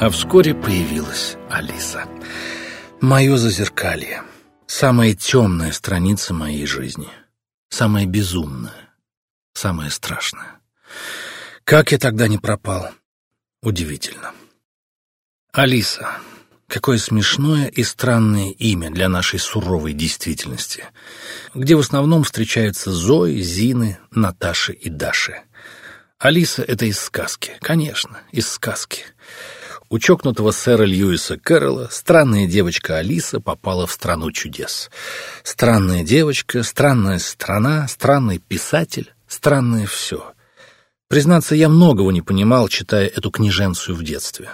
А вскоре появилась Алиса. Мое зазеркалье. Самая темная страница моей жизни. Самая безумная. Самая страшная. Как я тогда не пропал? Удивительно. Алиса. Какое смешное и странное имя для нашей суровой действительности, где в основном встречаются Зои, Зины, Наташи и Даши. Алиса — это из сказки, конечно, из сказки. У чокнутого сэра Льюиса Кэрролла странная девочка Алиса попала в страну чудес. Странная девочка, странная страна, странный писатель, странное все. Признаться, я многого не понимал, читая эту книженцию в детстве.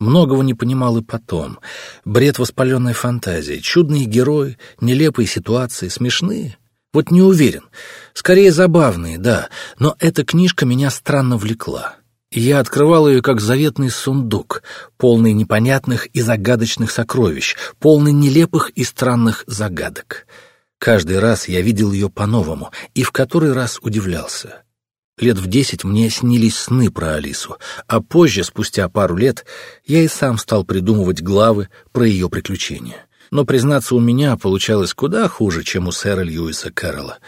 Многого не понимал и потом. Бред воспаленной фантазии, чудные герои, нелепые ситуации, смешные. Вот не уверен. Скорее забавные, да, но эта книжка меня странно влекла. Я открывал ее как заветный сундук, полный непонятных и загадочных сокровищ, полный нелепых и странных загадок. Каждый раз я видел ее по-новому и в который раз удивлялся. Лет в десять мне снились сны про Алису, а позже, спустя пару лет, я и сам стал придумывать главы про ее приключения. Но, признаться, у меня получалось куда хуже, чем у сэра Льюиса Кэрролла.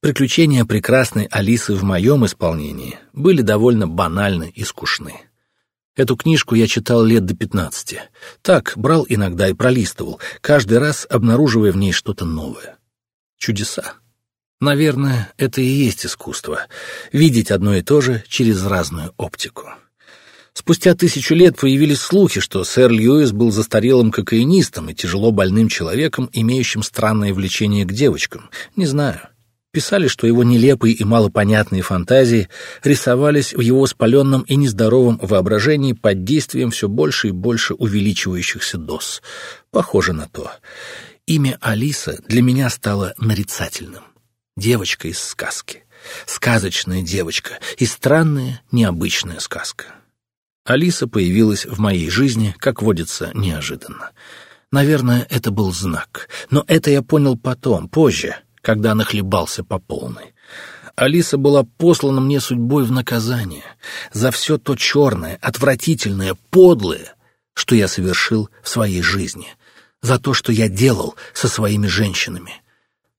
Приключения прекрасной Алисы в моем исполнении были довольно банальны и скучны. Эту книжку я читал лет до пятнадцати. Так, брал иногда и пролистывал, каждый раз обнаруживая в ней что-то новое. Чудеса. Наверное, это и есть искусство — видеть одно и то же через разную оптику. Спустя тысячу лет появились слухи, что сэр Льюис был застарелым кокаинистом и тяжело больным человеком, имеющим странное влечение к девочкам. Не знаю. Писали, что его нелепые и малопонятные фантазии рисовались в его спаленном и нездоровом воображении под действием все больше и больше увеличивающихся доз. Похоже на то. Имя Алиса для меня стало нарицательным. Девочка из сказки. Сказочная девочка и странная, необычная сказка. Алиса появилась в моей жизни, как водится, неожиданно. Наверное, это был знак. Но это я понял потом, позже, когда нахлебался по полной. Алиса была послана мне судьбой в наказание за все то черное, отвратительное, подлое, что я совершил в своей жизни, за то, что я делал со своими женщинами.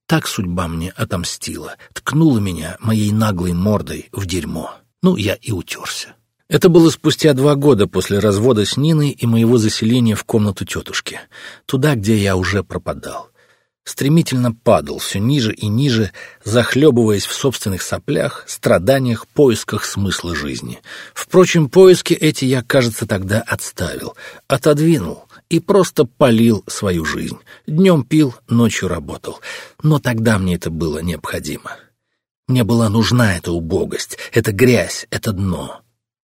Так судьба мне отомстила, ткнула меня моей наглой мордой в дерьмо. Ну, я и утерся. Это было спустя два года после развода с Ниной и моего заселения в комнату тетушки, туда, где я уже пропадал стремительно падал все ниже и ниже, захлебываясь в собственных соплях, страданиях, поисках смысла жизни. Впрочем, поиски эти я, кажется, тогда отставил, отодвинул и просто полил свою жизнь. Днем пил, ночью работал. Но тогда мне это было необходимо. Мне была нужна эта убогость, эта грязь, это дно.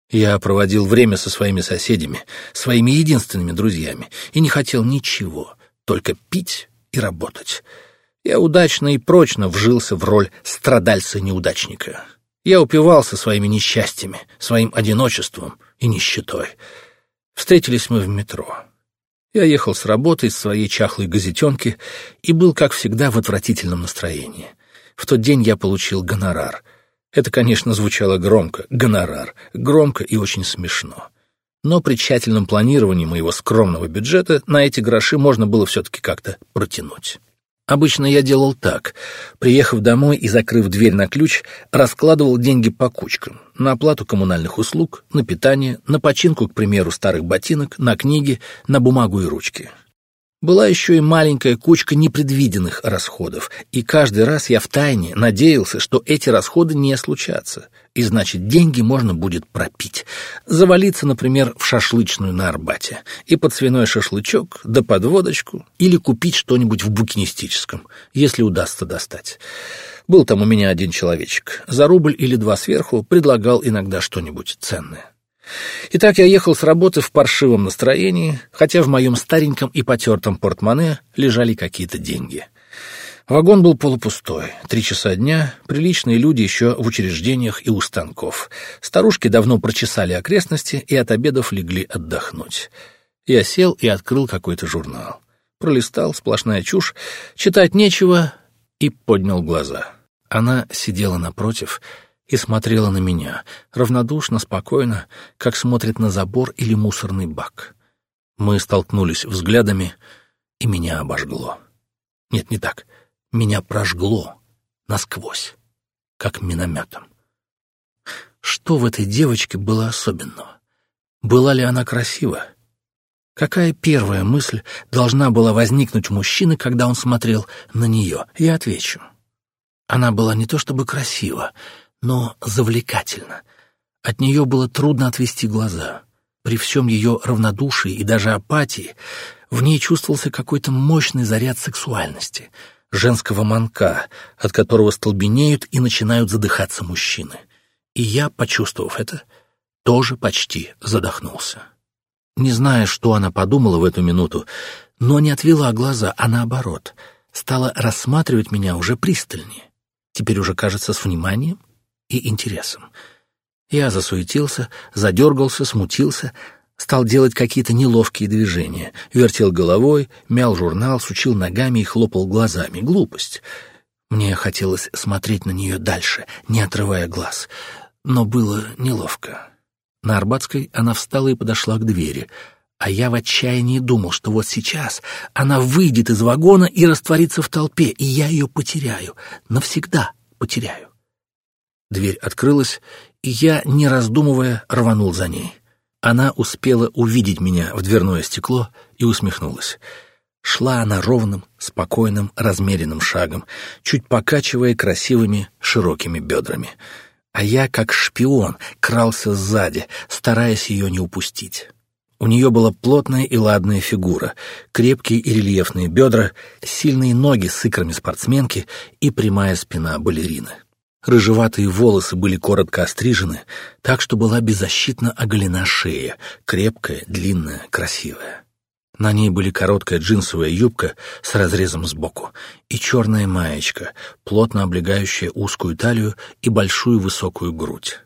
Я проводил время со своими соседями, своими единственными друзьями, и не хотел ничего, только пить и работать. Я удачно и прочно вжился в роль страдальца-неудачника. Я упивался своими несчастьями, своим одиночеством и нищетой. Встретились мы в метро. Я ехал с работы из своей чахлой газетенки и был, как всегда, в отвратительном настроении. В тот день я получил гонорар. Это, конечно, звучало громко. Гонорар. Громко и очень смешно но при тщательном планировании моего скромного бюджета на эти гроши можно было все-таки как-то протянуть. Обычно я делал так. Приехав домой и закрыв дверь на ключ, раскладывал деньги по кучкам. На оплату коммунальных услуг, на питание, на починку, к примеру, старых ботинок, на книги, на бумагу и ручки. Была еще и маленькая кучка непредвиденных расходов, и каждый раз я втайне надеялся, что эти расходы не случатся, и значит, деньги можно будет пропить. Завалиться, например, в шашлычную на Арбате, и под свиной шашлычок, да под водочку, или купить что-нибудь в букинистическом, если удастся достать. Был там у меня один человечек, за рубль или два сверху предлагал иногда что-нибудь ценное. Итак, я ехал с работы в паршивом настроении, хотя в моем стареньком и потертом портмоне лежали какие-то деньги. Вагон был полупустой. Три часа дня, приличные люди еще в учреждениях и у станков. Старушки давно прочесали окрестности и от обедов легли отдохнуть. Я сел и открыл какой-то журнал. Пролистал, сплошная чушь, читать нечего, и поднял глаза. Она сидела напротив и смотрела на меня, равнодушно, спокойно, как смотрит на забор или мусорный бак. Мы столкнулись взглядами, и меня обожгло. Нет, не так. Меня прожгло насквозь, как минометом. Что в этой девочке было особенного? Была ли она красива? Какая первая мысль должна была возникнуть у мужчины, когда он смотрел на нее? Я отвечу. Она была не то чтобы красива, но завлекательна. От нее было трудно отвести глаза. При всем ее равнодушии и даже апатии в ней чувствовался какой-то мощный заряд сексуальности, женского манка, от которого столбенеют и начинают задыхаться мужчины. И я, почувствовав это, тоже почти задохнулся. Не зная, что она подумала в эту минуту, но не отвела глаза, а наоборот, стала рассматривать меня уже пристальнее, теперь уже, кажется, с вниманием и интересом. Я засуетился, задергался, смутился, стал делать какие-то неловкие движения, вертел головой, мял журнал, сучил ногами и хлопал глазами. Глупость. Мне хотелось смотреть на нее дальше, не отрывая глаз, но было неловко. На Арбатской она встала и подошла к двери, а я в отчаянии думал, что вот сейчас она выйдет из вагона и растворится в толпе, и я ее потеряю, навсегда потеряю. Дверь открылась, и я, не раздумывая, рванул за ней. Она успела увидеть меня в дверное стекло и усмехнулась. Шла она ровным, спокойным, размеренным шагом, чуть покачивая красивыми широкими бедрами. А я, как шпион, крался сзади, стараясь ее не упустить. У нее была плотная и ладная фигура, крепкие и рельефные бедра, сильные ноги с икрами спортсменки и прямая спина балерины. Рыжеватые волосы были коротко острижены, так что была беззащитно оголена шея, крепкая, длинная, красивая. На ней были короткая джинсовая юбка с разрезом сбоку и черная маечка, плотно облегающая узкую талию и большую высокую грудь.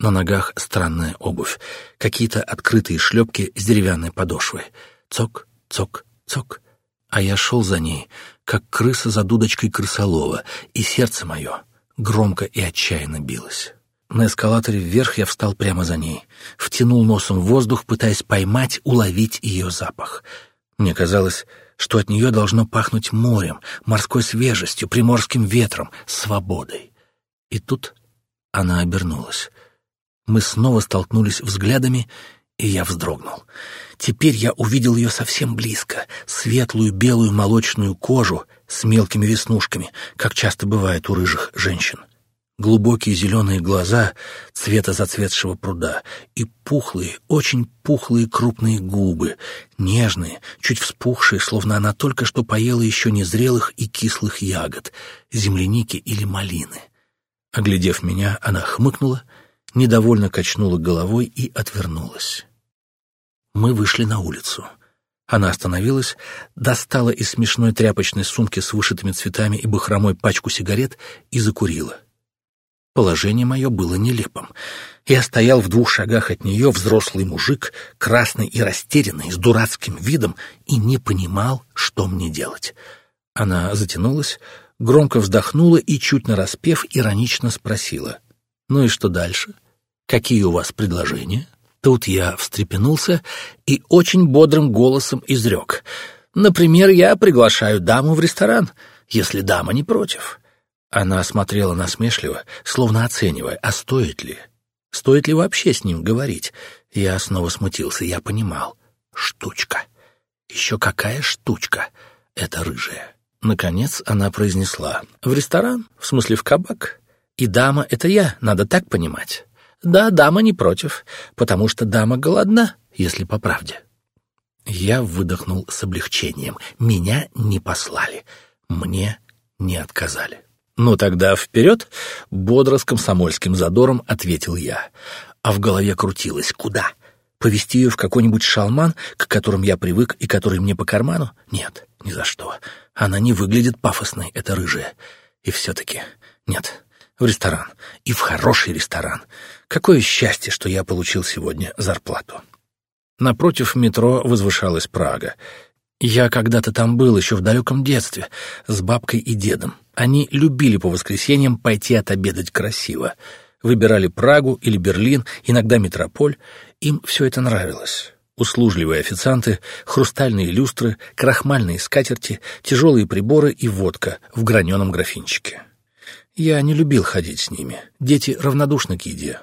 На ногах странная обувь, какие-то открытые шлепки с деревянной подошвой. Цок, цок, цок. А я шел за ней, как крыса за дудочкой крысолова, и сердце мое громко и отчаянно билось. На эскалаторе вверх я встал прямо за ней, втянул носом в воздух, пытаясь поймать, уловить ее запах. Мне казалось, что от нее должно пахнуть морем, морской свежестью, приморским ветром, свободой. И тут она обернулась. Мы снова столкнулись взглядами, и я вздрогнул. Теперь я увидел ее совсем близко, светлую белую молочную кожу с мелкими веснушками, как часто бывает у рыжих женщин. Глубокие зеленые глаза цвета зацветшего пруда и пухлые, очень пухлые крупные губы, нежные, чуть вспухшие, словно она только что поела еще незрелых и кислых ягод, земляники или малины. Оглядев меня, она хмыкнула, недовольно качнула головой и отвернулась. Мы вышли на улицу. Она остановилась, достала из смешной тряпочной сумки с вышитыми цветами и бахромой пачку сигарет и закурила. Положение мое было нелепым. Я стоял в двух шагах от нее, взрослый мужик, красный и растерянный, с дурацким видом, и не понимал, что мне делать. Она затянулась, громко вздохнула и, чуть нараспев, иронично спросила. «Ну и что дальше? Какие у вас предложения?» Тут я встрепенулся и очень бодрым голосом изрек. «Например, я приглашаю даму в ресторан, если дама не против». Она смотрела насмешливо, словно оценивая, а стоит ли? Стоит ли вообще с ним говорить? Я снова смутился, я понимал. Штучка. Еще какая штучка? Это рыжая. Наконец она произнесла. «В ресторан? В смысле, в кабак? И дама — это я, надо так понимать». Да, дама не против, потому что дама голодна, если по правде. Я выдохнул с облегчением. Меня не послали. Мне не отказали. «Ну тогда вперед!» — бодро с комсомольским задором ответил я. А в голове крутилось. «Куда? Повести ее в какой-нибудь шалман, к которым я привык и который мне по карману? Нет, ни за что. Она не выглядит пафосной, это рыжая. И все-таки нет, в ресторан. И в хороший ресторан. Какое счастье, что я получил сегодня зарплату. Напротив метро возвышалась Прага. Я когда-то там был еще в далеком детстве, с бабкой и дедом. Они любили по воскресеньям пойти отобедать красиво. Выбирали Прагу или Берлин, иногда метрополь. Им все это нравилось. Услужливые официанты, хрустальные люстры, крахмальные скатерти, тяжелые приборы и водка в граненом графинчике. Я не любил ходить с ними. Дети равнодушны к еде.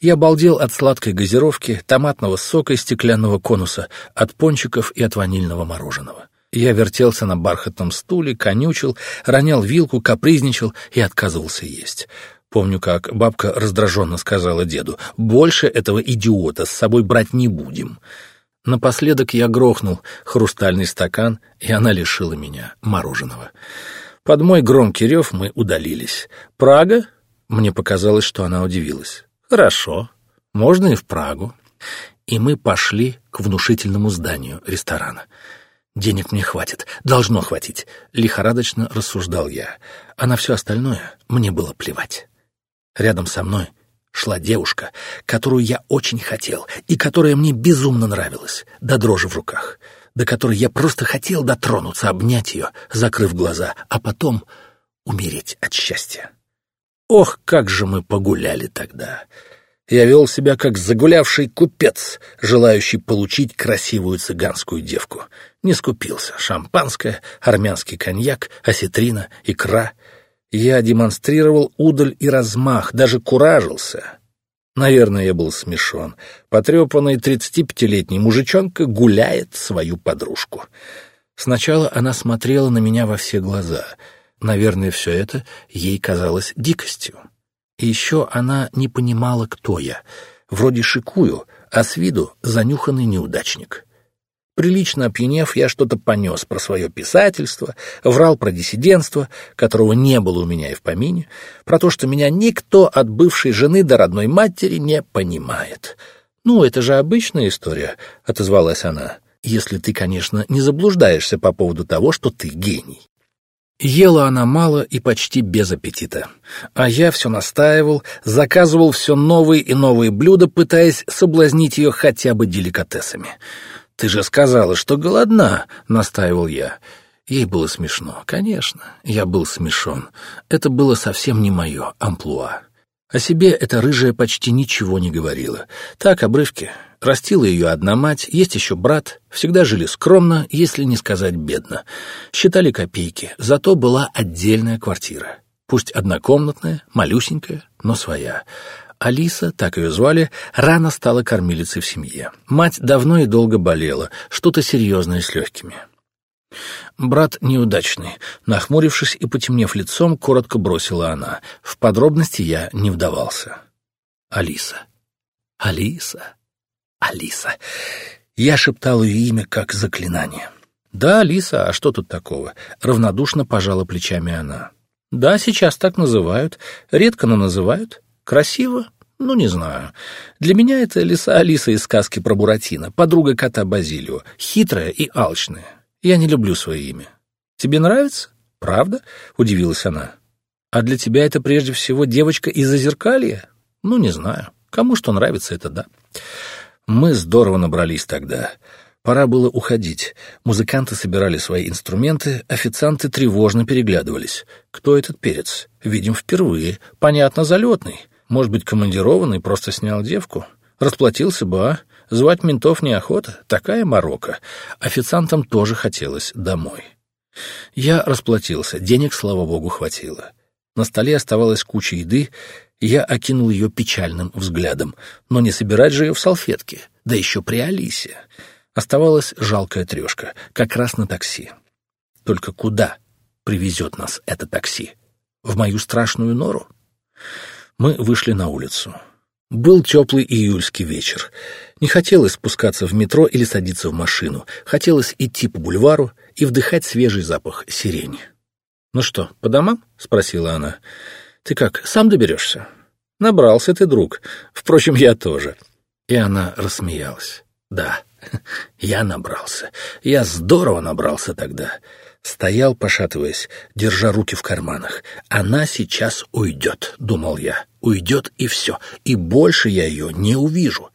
Я балдел от сладкой газировки, томатного сока из стеклянного конуса, от пончиков и от ванильного мороженого. Я вертелся на бархатном стуле, конючил, ронял вилку, капризничал и отказывался есть. Помню, как бабка раздраженно сказала деду, «Больше этого идиота с собой брать не будем». Напоследок я грохнул хрустальный стакан, и она лишила меня мороженого. Под мой громкий рев мы удалились. «Прага?» Мне показалось, что она удивилась. «Хорошо, можно и в Прагу». И мы пошли к внушительному зданию ресторана. «Денег мне хватит, должно хватить», — лихорадочно рассуждал я. А на все остальное мне было плевать. Рядом со мной шла девушка, которую я очень хотел и которая мне безумно нравилась, до дрожи в руках, до которой я просто хотел дотронуться, обнять ее, закрыв глаза, а потом умереть от счастья. Ох, как же мы погуляли тогда! Я вел себя как загулявший купец, желающий получить красивую цыганскую девку. Не скупился. Шампанское, армянский коньяк, осетрина, икра — я демонстрировал удаль и размах, даже куражился. Наверное, я был смешон. Потрепанный тридцатипятилетний мужичонка гуляет свою подружку. Сначала она смотрела на меня во все глаза. Наверное, все это ей казалось дикостью. И еще она не понимала, кто я. Вроде шикую, а с виду занюханный неудачник. Прилично опьянев, я что-то понес про свое писательство, врал про диссидентство, которого не было у меня и в помине, про то, что меня никто от бывшей жены до родной матери не понимает. «Ну, это же обычная история», — отозвалась она, «если ты, конечно, не заблуждаешься по поводу того, что ты гений». Ела она мало и почти без аппетита. А я все настаивал, заказывал все новые и новые блюда, пытаясь соблазнить ее хотя бы деликатесами. «Ты же сказала, что голодна», — настаивал я. Ей было смешно. Конечно, я был смешон. Это было совсем не мое амплуа. О себе эта рыжая почти ничего не говорила. Так, обрывки. Растила ее одна мать, есть еще брат. Всегда жили скромно, если не сказать бедно. Считали копейки, зато была отдельная квартира. Пусть однокомнатная, малюсенькая, но своя. Алиса, так ее звали, рано стала кормилицей в семье. Мать давно и долго болела, что-то серьезное с легкими. Брат неудачный. Нахмурившись и потемнев лицом, коротко бросила она. В подробности я не вдавался. Алиса. Алиса. Алиса. Я шептал ее имя как заклинание. «Да, Алиса, а что тут такого?» Равнодушно пожала плечами она. «Да, сейчас так называют. Редко, но называют. Красиво? Ну, не знаю. Для меня это лиса Алиса из сказки про Буратино, подруга кота Базилио, хитрая и алчная. Я не люблю свое имя. Тебе нравится? Правда? Удивилась она. А для тебя это прежде всего девочка из Озеркалья? Ну, не знаю. Кому что нравится, это да. Мы здорово набрались тогда. Пора было уходить. Музыканты собирали свои инструменты, официанты тревожно переглядывались. Кто этот перец? Видим впервые. Понятно, залетный. Может быть, командированный просто снял девку? Расплатился бы, а? Звать ментов неохота. Такая морока. Официантам тоже хотелось домой. Я расплатился. Денег, слава богу, хватило. На столе оставалась куча еды, я окинул ее печальным взглядом. Но не собирать же ее в салфетке. Да еще при Алисе. Оставалась жалкая трешка, как раз на такси. Только куда привезет нас это такси? В мою страшную нору? Мы вышли на улицу. Был теплый июльский вечер. Не хотелось спускаться в метро или садиться в машину. Хотелось идти по бульвару и вдыхать свежий запах сирени. «Ну что, по домам?» — спросила она. «Ты как, сам доберешься?» «Набрался ты, друг. Впрочем, я тоже». И она рассмеялась. «Да, я набрался. Я здорово набрался тогда. Стоял, пошатываясь, держа руки в карманах. «Она сейчас уйдет», — думал я. «Уйдет и все, и больше я ее не увижу.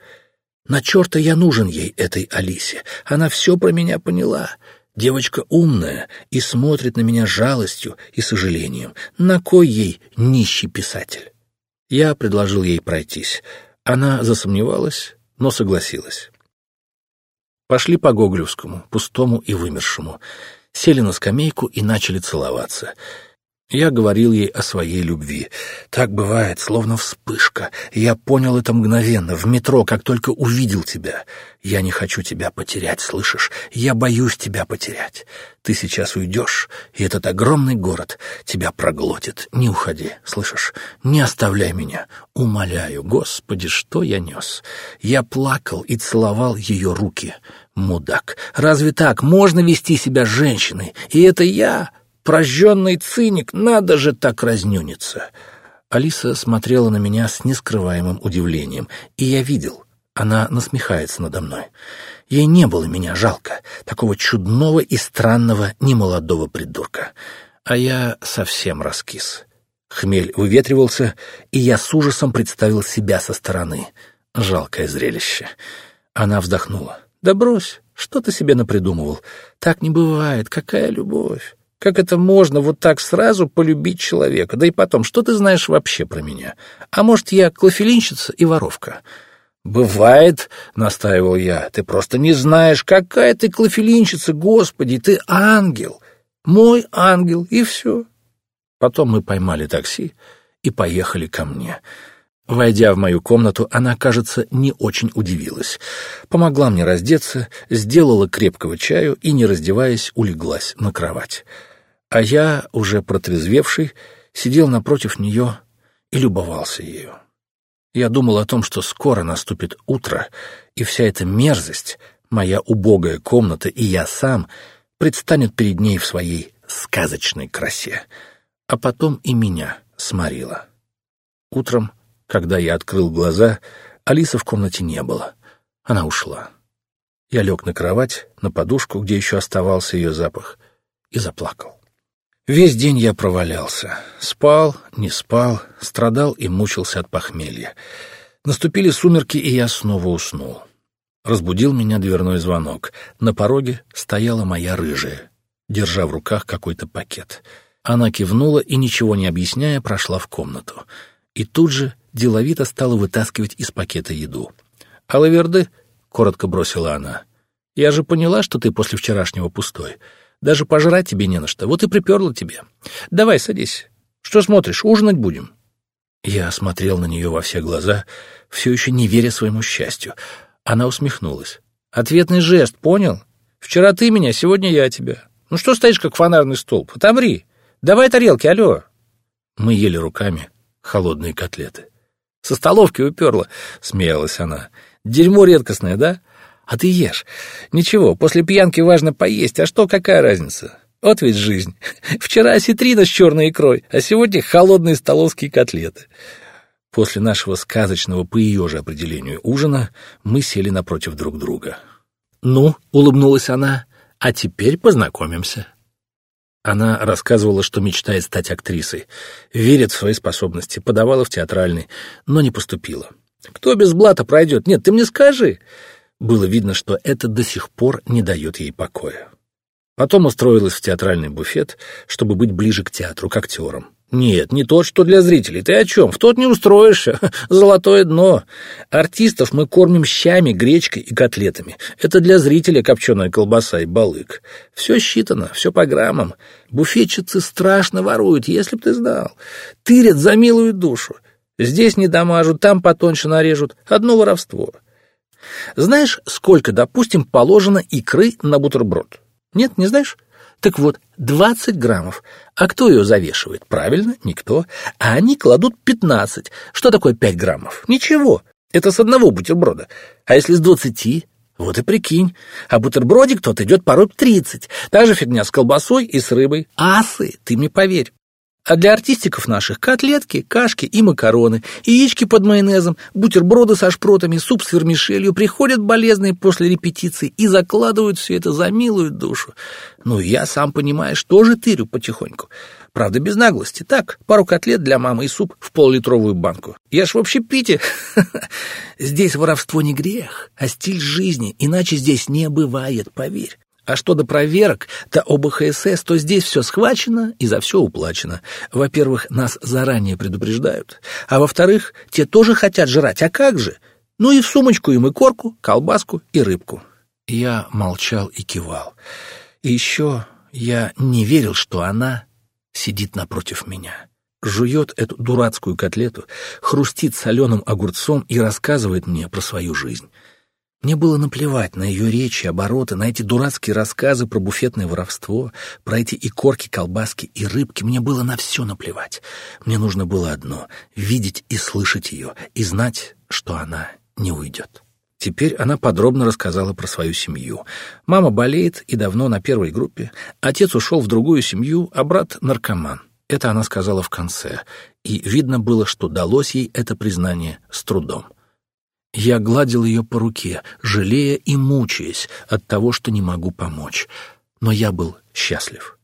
На черта я нужен ей, этой Алисе. Она все про меня поняла. Девочка умная и смотрит на меня жалостью и сожалением. На кой ей нищий писатель?» Я предложил ей пройтись. Она засомневалась, но согласилась. Пошли по Гоголевскому, пустому и вымершему. Сели на скамейку и начали целоваться. Я говорил ей о своей любви. Так бывает, словно вспышка. Я понял это мгновенно, в метро, как только увидел тебя. Я не хочу тебя потерять, слышишь? Я боюсь тебя потерять. Ты сейчас уйдешь, и этот огромный город тебя проглотит. Не уходи, слышишь? Не оставляй меня. Умоляю, Господи, что я нес? Я плакал и целовал ее руки. Мудак, разве так можно вести себя женщиной? И это я прожженный циник, надо же так разнюниться!» Алиса смотрела на меня с нескрываемым удивлением, и я видел, она насмехается надо мной. Ей не было меня жалко, такого чудного и странного немолодого придурка. А я совсем раскис. Хмель выветривался, и я с ужасом представил себя со стороны. Жалкое зрелище. Она вздохнула. «Да брось, что ты себе напридумывал? Так не бывает, какая любовь!» Как это можно вот так сразу полюбить человека? Да и потом, что ты знаешь вообще про меня? А может, я клофелинщица и воровка?» «Бывает», — настаивал я, — «ты просто не знаешь, какая ты клофелинщица, господи, ты ангел, мой ангел, и все». Потом мы поймали такси и поехали ко мне. Войдя в мою комнату, она, кажется, не очень удивилась. Помогла мне раздеться, сделала крепкого чаю и, не раздеваясь, улеглась на кровать а я, уже протрезвевший, сидел напротив нее и любовался ею. Я думал о том, что скоро наступит утро, и вся эта мерзость, моя убогая комната и я сам, предстанет перед ней в своей сказочной красе, а потом и меня сморила. Утром, когда я открыл глаза, Алисы в комнате не было. Она ушла. Я лег на кровать, на подушку, где еще оставался ее запах, и заплакал. Весь день я провалялся. Спал, не спал, страдал и мучился от похмелья. Наступили сумерки, и я снова уснул. Разбудил меня дверной звонок. На пороге стояла моя рыжая, держа в руках какой-то пакет. Она кивнула и, ничего не объясняя, прошла в комнату. И тут же деловито стала вытаскивать из пакета еду. «Алаверды?» — коротко бросила она. «Я же поняла, что ты после вчерашнего пустой. Даже пожрать тебе не на что. Вот и приперла тебе. Давай, садись. Что смотришь? Ужинать будем?» Я смотрел на нее во все глаза, все еще не веря своему счастью. Она усмехнулась. «Ответный жест, понял? Вчера ты меня, сегодня я тебя. Ну что стоишь, как фонарный столб? Отомри. Давай тарелки, алло!» Мы ели руками холодные котлеты. «Со столовки уперла», — смеялась она. «Дерьмо редкостное, да? А ты ешь. Ничего, после пьянки важно поесть, а что, какая разница? Вот ведь жизнь. Вчера осетрина с черной икрой, а сегодня холодные столовские котлеты. После нашего сказочного по ее же определению ужина мы сели напротив друг друга. «Ну», — улыбнулась она, — «а теперь познакомимся». Она рассказывала, что мечтает стать актрисой, верит в свои способности, подавала в театральный, но не поступила. «Кто без блата пройдет? Нет, ты мне скажи. Было видно, что это до сих пор не дает ей покоя. Потом устроилась в театральный буфет, чтобы быть ближе к театру, к актерам. Нет, не тот, что для зрителей. Ты о чем? В тот не устроишься. Золотое дно. Артистов мы кормим щами, гречкой и котлетами. Это для зрителя копченая колбаса и балык. Все считано, все по граммам. Буфетчицы страшно воруют, если б ты знал. Тырят за милую душу. Здесь не дамажут, там потоньше нарежут. Одно воровство. Знаешь, сколько, допустим, положено икры на бутерброд? Нет, не знаешь? Так вот, 20 граммов. А кто ее завешивает? Правильно, никто. А они кладут 15. Что такое 5 граммов? Ничего. Это с одного бутерброда. А если с 20? Вот и прикинь. А бутербродик тот идет порой 30. Та же фигня с колбасой и с рыбой. Асы, ты мне поверь. А для артистиков наших котлетки, кашки и макароны, яички под майонезом, бутерброды со шпротами, суп с вермишелью приходят болезные после репетиции и закладывают все это за милую душу. Ну, я, сам понимаешь, тоже тырю потихоньку. Правда, без наглости. Так, пару котлет для мамы и суп в пол-литровую банку. Я ж в общепите. Здесь воровство не грех, а стиль жизни, иначе здесь не бывает, поверь. А что до проверок, до ОБХСС, то здесь все схвачено и за все уплачено. Во-первых, нас заранее предупреждают, а во-вторых, те тоже хотят жрать, а как же? Ну и в сумочку им и корку, колбаску и рыбку. Я молчал и кивал. И еще я не верил, что она сидит напротив меня. Жует эту дурацкую котлету, хрустит соленым огурцом и рассказывает мне про свою жизнь. Мне было наплевать на ее речи, обороты, на эти дурацкие рассказы про буфетное воровство, про эти и корки, колбаски, и рыбки. Мне было на все наплевать. Мне нужно было одно — видеть и слышать ее, и знать, что она не уйдет. Теперь она подробно рассказала про свою семью. Мама болеет и давно на первой группе. Отец ушел в другую семью, а брат — наркоман. Это она сказала в конце, и видно было, что далось ей это признание с трудом. Я гладил ее по руке, жалея и мучаясь от того, что не могу помочь. Но я был счастлив.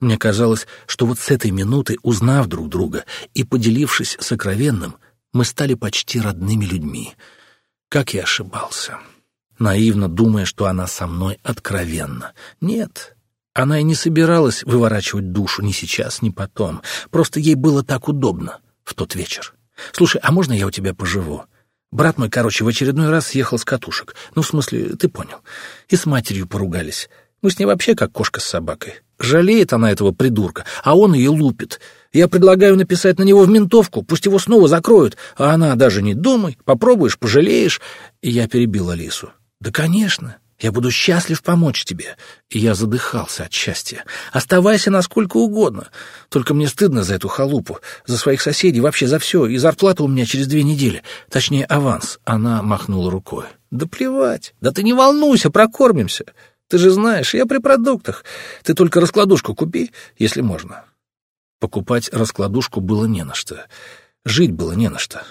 Мне казалось, что вот с этой минуты, узнав друг друга и поделившись сокровенным, мы стали почти родными людьми. Как я ошибался. Наивно думая, что она со мной откровенна. Нет, она и не собиралась выворачивать душу ни сейчас, ни потом. Просто ей было так удобно в тот вечер. «Слушай, а можно я у тебя поживу?» Брат мой, короче, в очередной раз съехал с катушек. Ну, в смысле, ты понял. И с матерью поругались. Мы с ней вообще как кошка с собакой. Жалеет она этого придурка, а он ее лупит. Я предлагаю написать на него в ментовку, пусть его снова закроют. А она даже не думай, попробуешь, пожалеешь. И я перебил Алису. Да, конечно. Я буду счастлив помочь тебе. И я задыхался от счастья. Оставайся насколько угодно. Только мне стыдно за эту халупу, за своих соседей, вообще за все. И зарплата у меня через две недели. Точнее, аванс. Она махнула рукой. Да плевать. Да ты не волнуйся, прокормимся. Ты же знаешь, я при продуктах. Ты только раскладушку купи, если можно. Покупать раскладушку было не на что. Жить было не на что.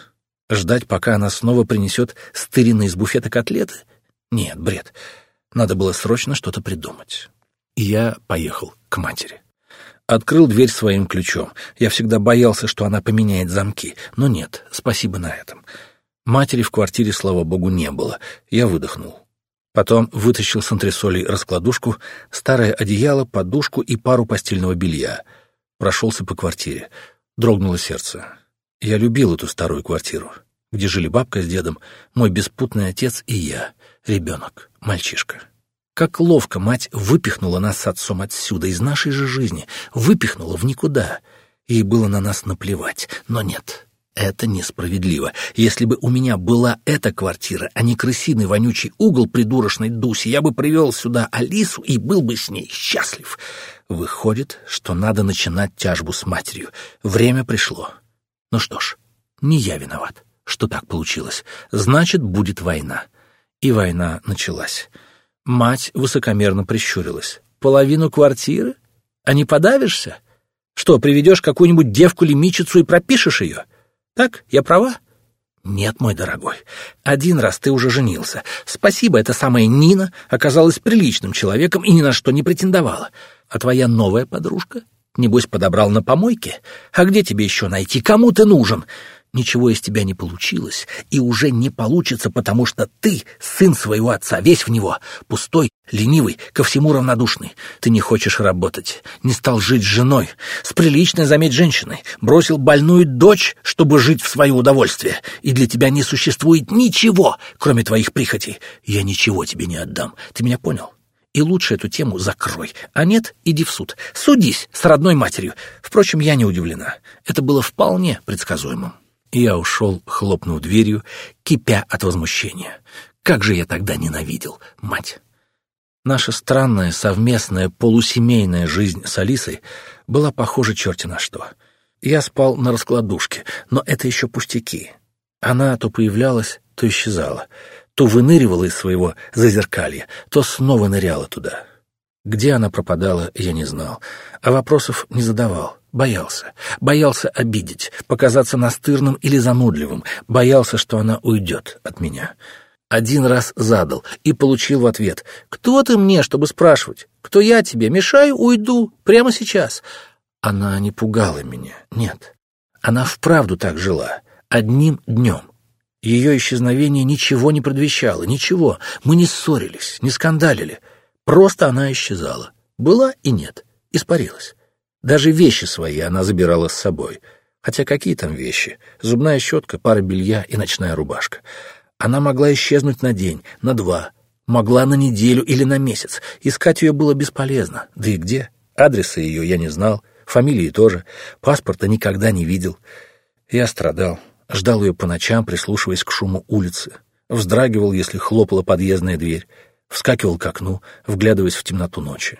Ждать, пока она снова принесет стыренные из буфета котлеты — нет, бред. Надо было срочно что-то придумать. И я поехал к матери. Открыл дверь своим ключом. Я всегда боялся, что она поменяет замки. Но нет, спасибо на этом. Матери в квартире, слава богу, не было. Я выдохнул. Потом вытащил с антресолей раскладушку, старое одеяло, подушку и пару постельного белья. Прошелся по квартире. Дрогнуло сердце. Я любил эту старую квартиру, где жили бабка с дедом, мой беспутный отец и я — Ребенок, мальчишка. Как ловко мать выпихнула нас с отцом отсюда, из нашей же жизни, выпихнула в никуда. Ей было на нас наплевать, но нет, это несправедливо. Если бы у меня была эта квартира, а не крысиный вонючий угол придурочной Дуси, я бы привел сюда Алису и был бы с ней счастлив. Выходит, что надо начинать тяжбу с матерью. Время пришло. Ну что ж, не я виноват, что так получилось. Значит, будет война и война началась. Мать высокомерно прищурилась. «Половину квартиры? А не подавишься? Что, приведешь какую-нибудь девку-лимичицу и пропишешь ее? Так, я права?» «Нет, мой дорогой, один раз ты уже женился. Спасибо, эта самая Нина оказалась приличным человеком и ни на что не претендовала. А твоя новая подружка? Небось, подобрал на помойке? А где тебе еще найти? Кому ты нужен? Ничего из тебя не получилось и уже не получится, потому что ты сын своего отца, весь в него, пустой, ленивый, ко всему равнодушный. Ты не хочешь работать, не стал жить с женой, с приличной, заметь, женщиной, бросил больную дочь, чтобы жить в свое удовольствие, и для тебя не существует ничего, кроме твоих прихотей. Я ничего тебе не отдам. Ты меня понял? И лучше эту тему закрой. А нет, иди в суд. Судись с родной матерью. Впрочем, я не удивлена. Это было вполне предсказуемым. Я ушел, хлопнув дверью, кипя от возмущения. Как же я тогда ненавидел, мать! Наша странная совместная полусемейная жизнь с Алисой была похожа черти на что. Я спал на раскладушке, но это еще пустяки. Она то появлялась, то исчезала, то выныривала из своего зазеркалья, то снова ныряла туда. Где она пропадала, я не знал, а вопросов не задавал. Боялся. Боялся обидеть, показаться настырным или занудливым. Боялся, что она уйдет от меня. Один раз задал и получил в ответ. «Кто ты мне, чтобы спрашивать? Кто я тебе? Мешаю, уйду. Прямо сейчас». Она не пугала меня. Нет. Она вправду так жила. Одним днем. Ее исчезновение ничего не предвещало. Ничего. Мы не ссорились, не скандалили. Просто она исчезала. Была и нет. Испарилась. Даже вещи свои она забирала с собой. Хотя какие там вещи? Зубная щетка, пара белья и ночная рубашка. Она могла исчезнуть на день, на два, могла на неделю или на месяц. Искать ее было бесполезно. Да и где? Адреса ее я не знал, фамилии тоже, паспорта никогда не видел. Я страдал, ждал ее по ночам, прислушиваясь к шуму улицы. Вздрагивал, если хлопала подъездная дверь. Вскакивал к окну, вглядываясь в темноту ночи.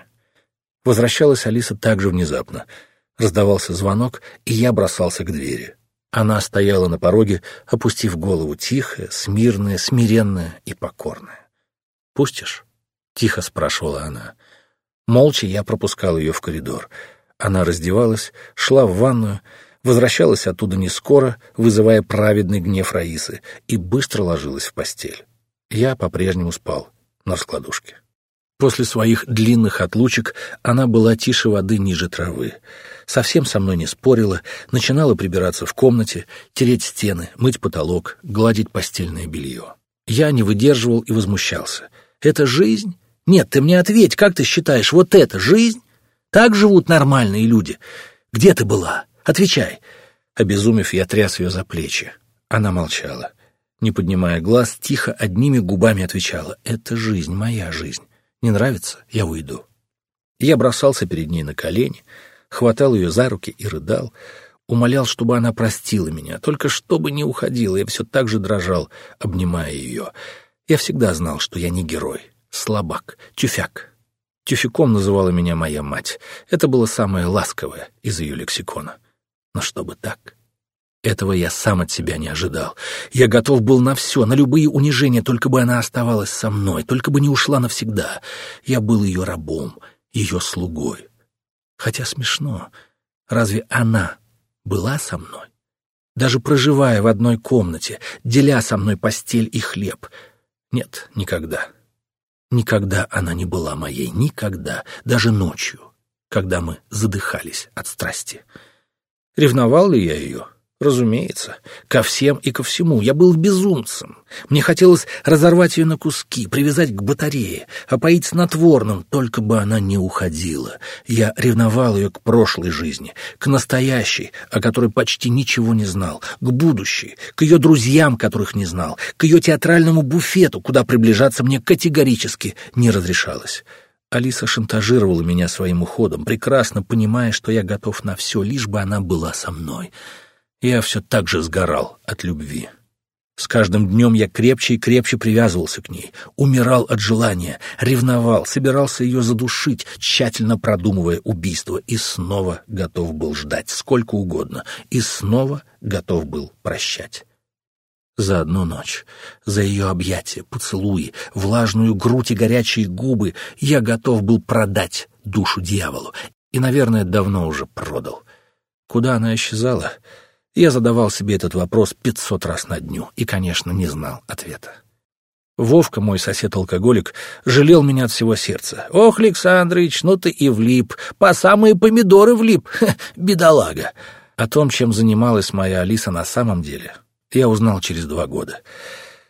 Возвращалась Алиса так же внезапно. Раздавался звонок, и я бросался к двери. Она стояла на пороге, опустив голову, тихая, смирная, смиренная и покорная. «Пустишь?» — тихо спрашивала она. Молча я пропускал ее в коридор. Она раздевалась, шла в ванную, возвращалась оттуда не скоро, вызывая праведный гнев Раисы, и быстро ложилась в постель. Я по-прежнему спал на раскладушке. После своих длинных отлучек она была тише воды ниже травы. Совсем со мной не спорила, начинала прибираться в комнате, тереть стены, мыть потолок, гладить постельное белье. Я не выдерживал и возмущался. «Это жизнь? Нет, ты мне ответь, как ты считаешь, вот это жизнь? Так живут нормальные люди. Где ты была? Отвечай!» Обезумев, я тряс ее за плечи. Она молчала. Не поднимая глаз, тихо одними губами отвечала. «Это жизнь, моя жизнь. Не нравится? Я уйду». Я бросался перед ней на колени, хватал ее за руки и рыдал, умолял, чтобы она простила меня, только чтобы не уходила, я все так же дрожал, обнимая ее. Я всегда знал, что я не герой, слабак, тюфяк. Тюфяком называла меня моя мать. Это было самое ласковое из ее лексикона. Но чтобы так... Этого я сам от себя не ожидал. Я готов был на все, на любые унижения, только бы она оставалась со мной, только бы не ушла навсегда. Я был ее рабом, ее слугой. Хотя смешно, разве она была со мной? Даже проживая в одной комнате, деля со мной постель и хлеб. Нет, никогда. Никогда она не была моей, никогда, даже ночью, когда мы задыхались от страсти. Ревновал ли я ее? Разумеется, ко всем и ко всему. Я был безумцем. Мне хотелось разорвать ее на куски, привязать к батарее, опоить снотворным, только бы она не уходила. Я ревновал ее к прошлой жизни, к настоящей, о которой почти ничего не знал, к будущей, к ее друзьям, которых не знал, к ее театральному буфету, куда приближаться мне категорически не разрешалось. Алиса шантажировала меня своим уходом, прекрасно понимая, что я готов на все, лишь бы она была со мной. Я все так же сгорал от любви. С каждым днем я крепче и крепче привязывался к ней, умирал от желания, ревновал, собирался ее задушить, тщательно продумывая убийство, и снова готов был ждать сколько угодно, и снова готов был прощать. За одну ночь, за ее объятия, поцелуи, влажную грудь и горячие губы я готов был продать душу дьяволу, и, наверное, давно уже продал. Куда она исчезала? Я задавал себе этот вопрос пятьсот раз на дню и, конечно, не знал ответа. Вовка, мой сосед-алкоголик, жалел меня от всего сердца. «Ох, Александрыч, ну ты и влип, по самые помидоры влип, Ха, бедолага!» О том, чем занималась моя Алиса на самом деле, я узнал через два года.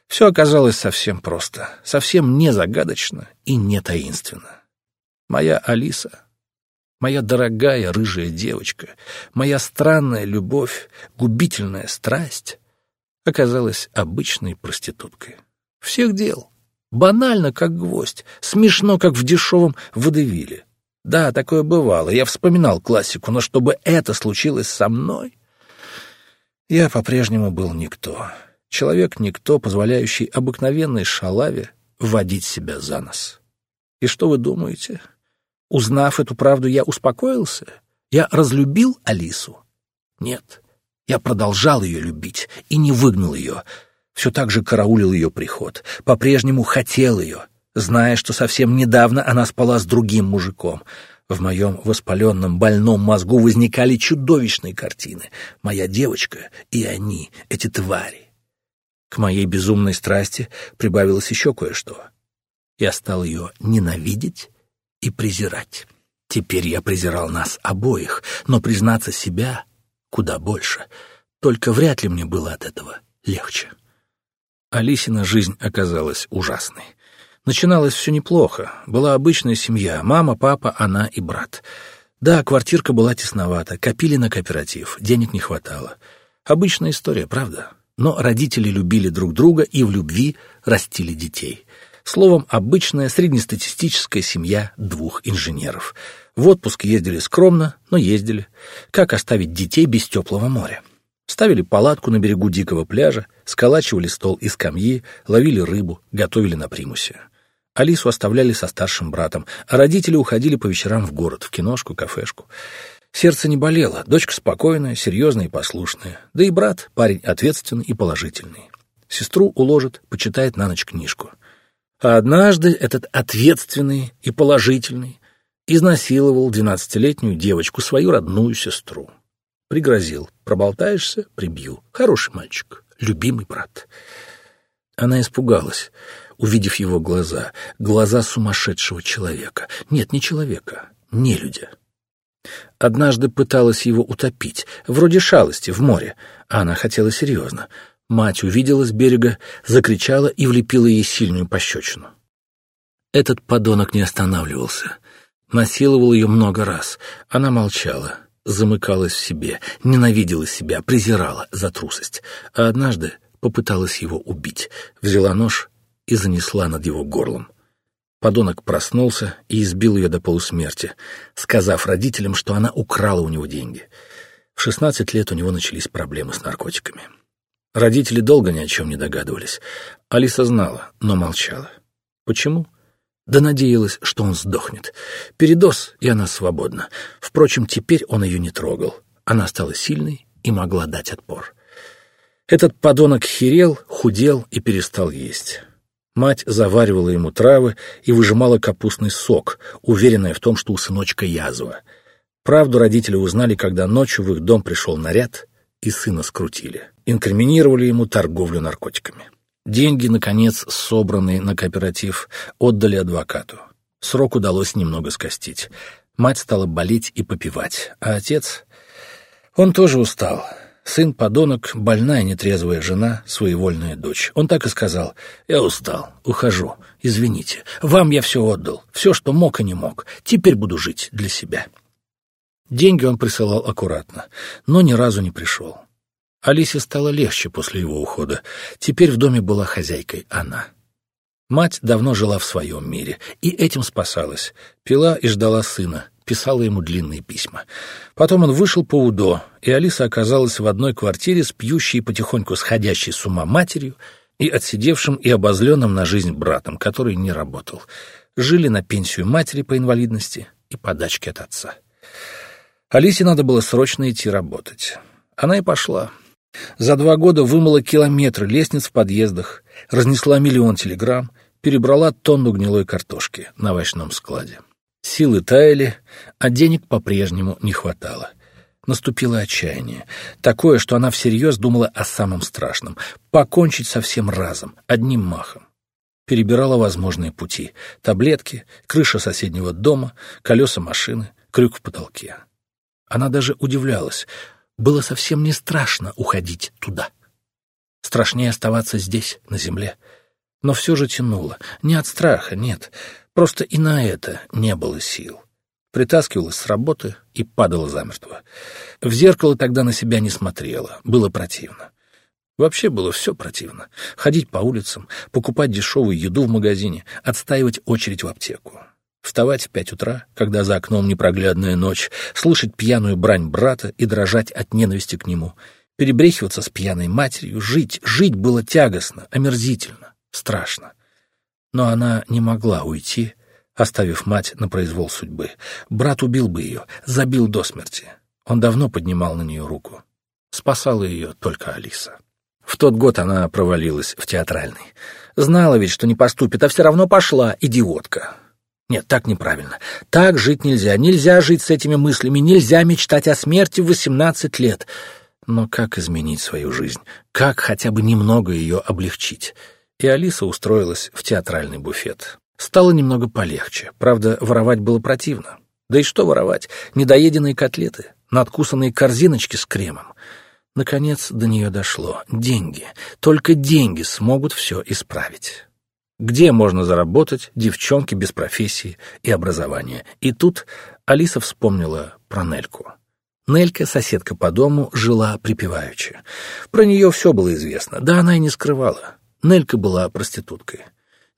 Все оказалось совсем просто, совсем не загадочно и не таинственно. Моя Алиса Моя дорогая рыжая девочка, моя странная любовь, губительная страсть оказалась обычной проституткой. Всех дел. Банально, как гвоздь, смешно, как в дешевом водевиле. Да, такое бывало, я вспоминал классику, но чтобы это случилось со мной... Я по-прежнему был никто. Человек-никто, позволяющий обыкновенной шалаве вводить себя за нос. И что вы думаете? Узнав эту правду, я успокоился? Я разлюбил Алису? Нет, я продолжал ее любить и не выгнал ее. Все так же караулил ее приход, по-прежнему хотел ее, зная, что совсем недавно она спала с другим мужиком. В моем воспаленном, больном мозгу возникали чудовищные картины. Моя девочка и они, эти твари. К моей безумной страсти прибавилось еще кое-что. Я стал ее ненавидеть и презирать. Теперь я презирал нас обоих, но признаться себя куда больше. Только вряд ли мне было от этого легче. Алисина жизнь оказалась ужасной. Начиналось все неплохо. Была обычная семья. Мама, папа, она и брат. Да, квартирка была тесновата, копили на кооператив, денег не хватало. Обычная история, правда? Но родители любили друг друга и в любви растили детей. Словом, обычная среднестатистическая семья двух инженеров. В отпуск ездили скромно, но ездили. Как оставить детей без теплого моря? Ставили палатку на берегу дикого пляжа, сколачивали стол из скамьи, ловили рыбу, готовили на примусе. Алису оставляли со старшим братом, а родители уходили по вечерам в город, в киношку, кафешку. Сердце не болело, дочка спокойная, серьезная и послушная. Да и брат парень ответственный и положительный. Сестру уложит, почитает на ночь книжку. А однажды этот ответственный и положительный изнасиловал двенадцатилетнюю девочку, свою родную сестру. Пригрозил. Проболтаешься — прибью. Хороший мальчик, любимый брат. Она испугалась увидев его глаза, глаза сумасшедшего человека. Нет, не человека, не людя. Однажды пыталась его утопить, вроде шалости, в море, а она хотела серьезно. Мать увидела с берега, закричала и влепила ей сильную пощечину. Этот подонок не останавливался. Насиловал ее много раз. Она молчала, замыкалась в себе, ненавидела себя, презирала за трусость. А однажды попыталась его убить. Взяла нож и занесла над его горлом. Подонок проснулся и избил ее до полусмерти, сказав родителям, что она украла у него деньги. В шестнадцать лет у него начались проблемы с наркотиками. Родители долго ни о чем не догадывались. Алиса знала, но молчала. Почему? Да надеялась, что он сдохнет. Передоз, и она свободна. Впрочем, теперь он ее не трогал. Она стала сильной и могла дать отпор. Этот подонок херел, худел и перестал есть. Мать заваривала ему травы и выжимала капустный сок, уверенная в том, что у сыночка язва. Правду родители узнали, когда ночью в их дом пришел наряд, и сына скрутили. Инкриминировали ему торговлю наркотиками. Деньги, наконец, собранные на кооператив, отдали адвокату. Срок удалось немного скостить. Мать стала болеть и попивать, а отец... Он тоже устал. Сын — подонок, больная нетрезвая жена, своевольная дочь. Он так и сказал. «Я устал, ухожу. Извините. Вам я все отдал. Все, что мог и не мог. Теперь буду жить для себя». Деньги он присылал аккуратно, но ни разу не пришел. Алисе стало легче после его ухода. Теперь в доме была хозяйкой она. Мать давно жила в своем мире и этим спасалась. Пила и ждала сына, писала ему длинные письма. Потом он вышел по УДО, и Алиса оказалась в одной квартире с пьющей и потихоньку сходящей с ума матерью и отсидевшим и обозленным на жизнь братом, который не работал. Жили на пенсию матери по инвалидности и подачки от отца. Алисе надо было срочно идти работать. Она и пошла. За два года вымыла километры лестниц в подъездах, разнесла миллион телеграмм, перебрала тонну гнилой картошки на овощном складе. Силы таяли, а денег по-прежнему не хватало. Наступило отчаяние, такое, что она всерьез думала о самом страшном — покончить со всем разом, одним махом. Перебирала возможные пути — таблетки, крыша соседнего дома, колеса машины, крюк в потолке. Она даже удивлялась. Было совсем не страшно уходить туда. Страшнее оставаться здесь, на земле. Но все же тянуло. Не от страха, нет. Просто и на это не было сил. Притаскивалась с работы и падала замертво. В зеркало тогда на себя не смотрела, было противно. Вообще было все противно. Ходить по улицам, покупать дешевую еду в магазине, отстаивать очередь в аптеку. Вставать в пять утра, когда за окном непроглядная ночь, слышать пьяную брань брата и дрожать от ненависти к нему, перебрехиваться с пьяной матерью, жить, жить было тягостно, омерзительно, страшно но она не могла уйти, оставив мать на произвол судьбы. Брат убил бы ее, забил до смерти. Он давно поднимал на нее руку. Спасала ее только Алиса. В тот год она провалилась в театральный. Знала ведь, что не поступит, а все равно пошла, идиотка. Нет, так неправильно. Так жить нельзя. Нельзя жить с этими мыслями, нельзя мечтать о смерти в восемнадцать лет. Но как изменить свою жизнь? Как хотя бы немного ее облегчить? и Алиса устроилась в театральный буфет. Стало немного полегче, правда, воровать было противно. Да и что воровать? Недоеденные котлеты, надкусанные корзиночки с кремом. Наконец до нее дошло. Деньги. Только деньги смогут все исправить. Где можно заработать девчонки без профессии и образования? И тут Алиса вспомнила про Нельку. Нелька, соседка по дому, жила припеваючи. Про нее все было известно, да она и не скрывала. Нелька была проституткой.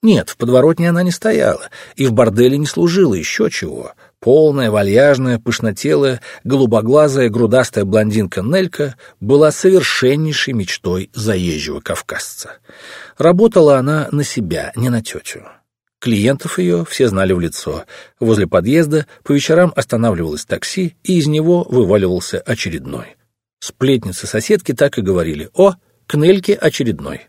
Нет, в подворотне она не стояла, и в борделе не служила, еще чего. Полная, вальяжная, пышнотелая, голубоглазая, грудастая блондинка Нелька была совершеннейшей мечтой заезжего кавказца. Работала она на себя, не на тетю. Клиентов ее все знали в лицо. Возле подъезда по вечерам останавливалось такси, и из него вываливался очередной. Сплетницы-соседки так и говорили «О, к Нельке очередной».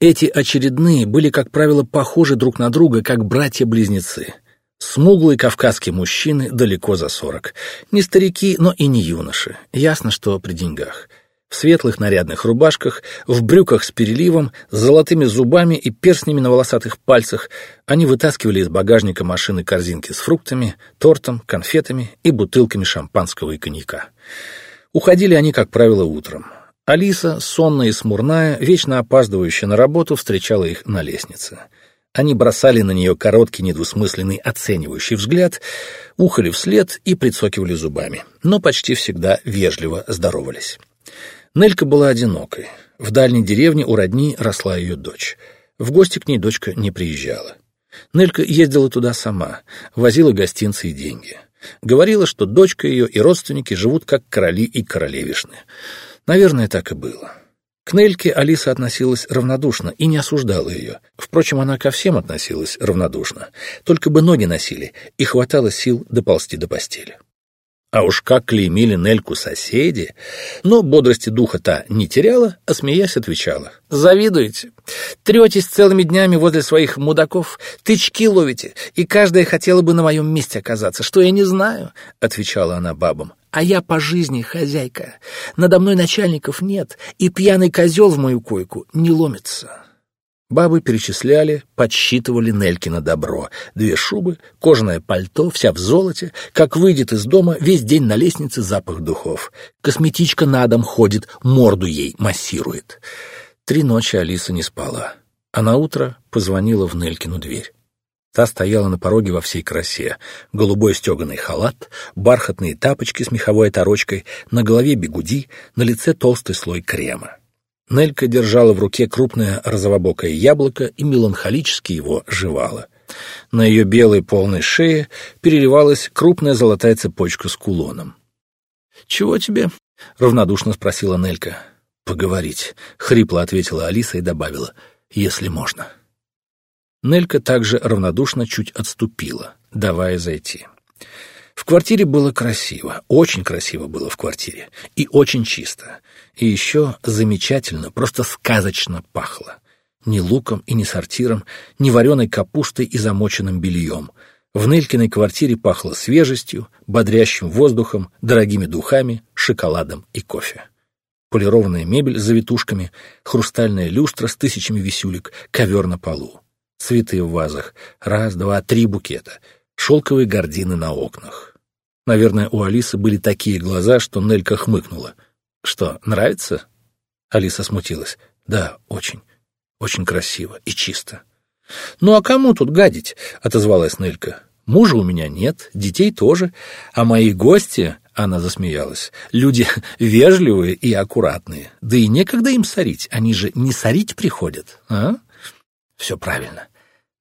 Эти очередные были, как правило, похожи друг на друга, как братья-близнецы. Смуглые кавказские мужчины далеко за сорок. Не старики, но и не юноши. Ясно, что при деньгах. В светлых нарядных рубашках, в брюках с переливом, с золотыми зубами и перстнями на волосатых пальцах они вытаскивали из багажника машины корзинки с фруктами, тортом, конфетами и бутылками шампанского и коньяка. Уходили они, как правило, утром. Алиса, сонная и смурная, вечно опаздывающая на работу, встречала их на лестнице. Они бросали на нее короткий, недвусмысленный, оценивающий взгляд, ухали вслед и прицокивали зубами, но почти всегда вежливо здоровались. Нелька была одинокой. В дальней деревне у родни росла ее дочь. В гости к ней дочка не приезжала. Нелька ездила туда сама, возила гостинцы и деньги. Говорила, что дочка ее и родственники живут как короли и королевишны. Наверное, так и было. К Нельке Алиса относилась равнодушно и не осуждала ее. Впрочем, она ко всем относилась равнодушно. Только бы ноги носили, и хватало сил доползти до постели. А уж как клеймили Нельку соседи. Но бодрости духа-то не теряла, а смеясь отвечала. «Завидуете? Третесь целыми днями возле своих мудаков, тычки ловите, и каждая хотела бы на моем месте оказаться. Что я не знаю?» — отвечала она бабам. «А я по жизни хозяйка. Надо мной начальников нет, и пьяный козел в мою койку не ломится». Бабы перечисляли, подсчитывали Нелькино добро. Две шубы, кожаное пальто, вся в золоте. Как выйдет из дома, весь день на лестнице запах духов. Косметичка на дом ходит, морду ей массирует. Три ночи Алиса не спала. А на утро позвонила в Нелькину дверь. Та стояла на пороге во всей красе. Голубой стеганый халат, бархатные тапочки с меховой оторочкой, на голове бегуди, на лице толстый слой крема. Нелька держала в руке крупное розовобокое яблоко и меланхолически его жевала. На ее белой полной шее переливалась крупная золотая цепочка с кулоном. «Чего тебе?» — равнодушно спросила Нелька. «Поговорить», — хрипло ответила Алиса и добавила, «если можно». Нелька также равнодушно чуть отступила, давая зайти. В квартире было красиво, очень красиво было в квартире, и очень чисто. И еще замечательно, просто сказочно пахло. Ни луком и ни сортиром, ни вареной капустой и замоченным бельем. В Нелькиной квартире пахло свежестью, бодрящим воздухом, дорогими духами, шоколадом и кофе. Полированная мебель с завитушками, хрустальная люстра с тысячами висюлек, ковер на полу. Цветы в вазах, раз, два, три букета, шелковые гардины на окнах. Наверное, у Алисы были такие глаза, что Нелька хмыкнула. «Что, нравится?» Алиса смутилась. «Да, очень. Очень красиво и чисто». «Ну а кому тут гадить?» — отозвалась Нелька. «Мужа у меня нет, детей тоже, а мои гости...» — она засмеялась. «Люди вежливые и аккуратные. Да и некогда им сорить, они же не сорить приходят, а?» «Все правильно.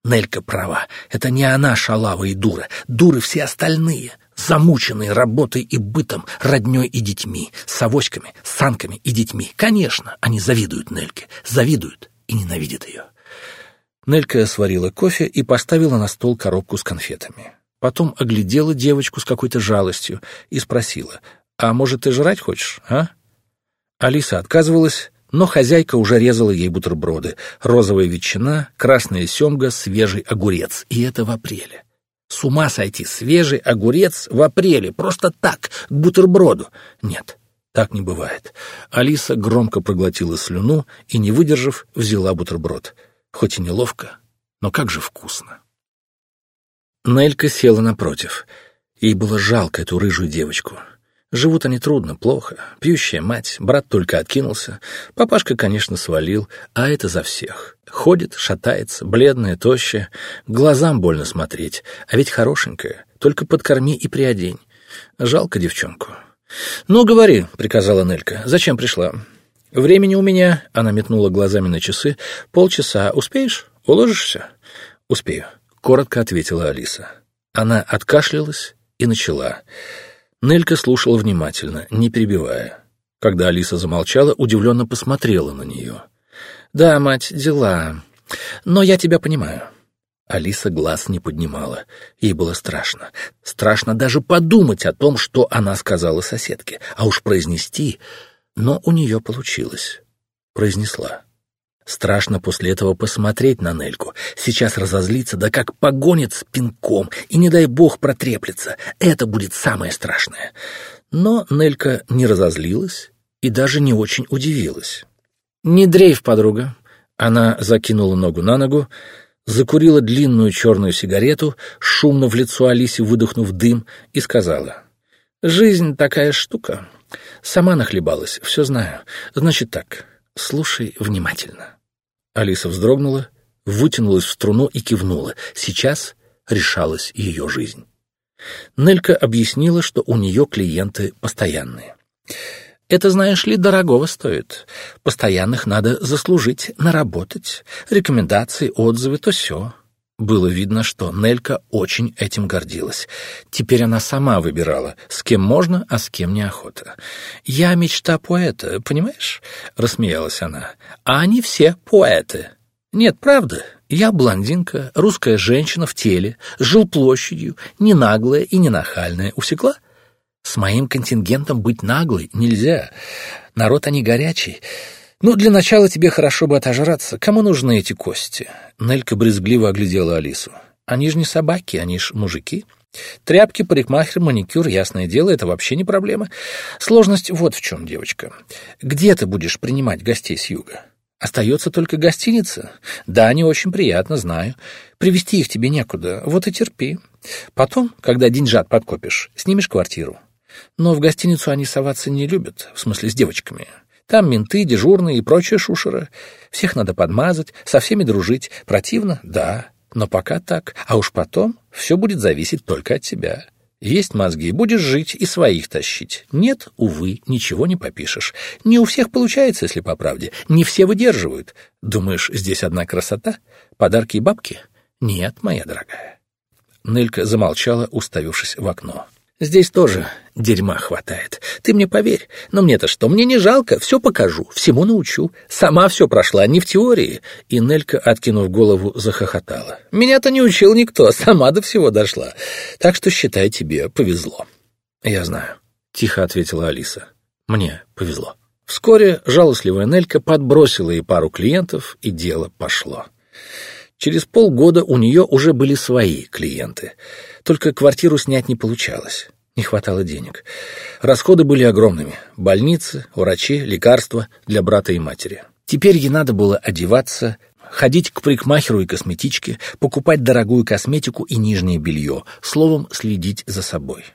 Нелька права. Это не она шалава и дура. Дуры все остальные замученный работой и бытом, родней и детьми, с авоськами, санками и детьми. Конечно, они завидуют Нельке, завидуют и ненавидят ее. Нелька сварила кофе и поставила на стол коробку с конфетами. Потом оглядела девочку с какой-то жалостью и спросила, «А может, ты жрать хочешь, а?» Алиса отказывалась, но хозяйка уже резала ей бутерброды, розовая ветчина, красная семга, свежий огурец, и это в апреле. С ума сойти, свежий огурец в апреле, просто так, к бутерброду. Нет, так не бывает. Алиса громко проглотила слюну и, не выдержав, взяла бутерброд. Хоть и неловко, но как же вкусно. Нелька села напротив. Ей было жалко эту рыжую девочку. Живут они трудно, плохо. Пьющая мать, брат только откинулся. Папашка, конечно, свалил, а это за всех. Ходит, шатается, бледная, тощая. Глазам больно смотреть, а ведь хорошенькая. Только подкорми и приодень. Жалко девчонку. «Ну, говори», — приказала Нелька, — «зачем пришла?» «Времени у меня», — она метнула глазами на часы, — «полчаса. Успеешь? Уложишься?» «Успею», — коротко ответила Алиса. Она откашлялась и начала. Нелька слушала внимательно, не перебивая. Когда Алиса замолчала, удивленно посмотрела на нее. «Да, мать, дела. Но я тебя понимаю. Алиса глаз не поднимала. Ей было страшно. Страшно даже подумать о том, что она сказала соседке. А уж произнести... Но у нее получилось. Произнесла. Страшно после этого посмотреть на Нельку. Сейчас разозлиться, да как погонит с пинком, и не дай бог протреплется. Это будет самое страшное. Но Нелька не разозлилась и даже не очень удивилась. «Не дрейф, подруга». Она закинула ногу на ногу, закурила длинную черную сигарету, шумно в лицо Алисе выдохнув дым, и сказала, «Жизнь такая штука. Сама нахлебалась, все знаю. Значит так, слушай внимательно». Алиса вздрогнула, вытянулась в струну и кивнула. Сейчас решалась ее жизнь. Нелька объяснила, что у нее клиенты постоянные. Это, знаешь ли, дорогого стоит. Постоянных надо заслужить, наработать. Рекомендации, отзывы, то все. Было видно, что Нелька очень этим гордилась. Теперь она сама выбирала, с кем можно, а с кем неохота. «Я мечта поэта, понимаешь?» — рассмеялась она. «А они все поэты». «Нет, правда. Я блондинка, русская женщина в теле, жилплощадью, не наглая и не нахальная. Усекла?» С моим контингентом быть наглой нельзя. Народ они горячий. Ну, для начала тебе хорошо бы отожраться. Кому нужны эти кости?» Нелька брезгливо оглядела Алису. «Они же не собаки, они ж мужики. Тряпки, парикмахер, маникюр, ясное дело, это вообще не проблема. Сложность вот в чем, девочка. Где ты будешь принимать гостей с юга?» Остается только гостиница. Да, они очень приятно, знаю. Привести их тебе некуда, вот и терпи. Потом, когда деньжат подкопишь, снимешь квартиру. Но в гостиницу они соваться не любят, в смысле с девочками. Там менты, дежурные и прочая шушера. Всех надо подмазать, со всеми дружить. Противно? Да. Но пока так. А уж потом все будет зависеть только от тебя. Есть мозги, будешь жить и своих тащить. Нет, увы, ничего не попишешь. Не у всех получается, если по правде. Не все выдерживают. Думаешь, здесь одна красота? Подарки и бабки? Нет, моя дорогая. Нелька замолчала, уставившись в окно. Здесь тоже дерьма хватает. Ты мне поверь. Но мне-то что? Мне не жалко. Все покажу, всему научу. Сама все прошла, не в теории. И Нелька, откинув голову, захохотала. Меня-то не учил никто, сама до всего дошла. Так что, считай, тебе повезло. Я знаю, — тихо ответила Алиса. Мне повезло. Вскоре жалостливая Нелька подбросила ей пару клиентов, и дело пошло. Через полгода у нее уже были свои клиенты. Только квартиру снять не получалось. Не хватало денег. Расходы были огромными. Больницы, врачи, лекарства для брата и матери. Теперь ей надо было одеваться, ходить к парикмахеру и косметичке, покупать дорогую косметику и нижнее белье, словом, следить за собой.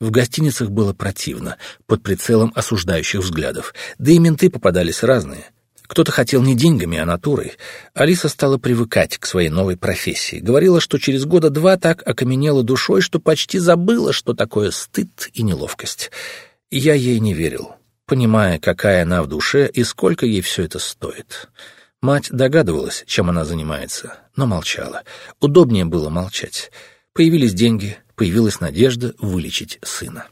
В гостиницах было противно, под прицелом осуждающих взглядов, да и менты попадались разные — кто-то хотел не деньгами, а натурой. Алиса стала привыкать к своей новой профессии. Говорила, что через года два так окаменела душой, что почти забыла, что такое стыд и неловкость. Я ей не верил, понимая, какая она в душе и сколько ей все это стоит. Мать догадывалась, чем она занимается, но молчала. Удобнее было молчать. Появились деньги, появилась надежда вылечить сына.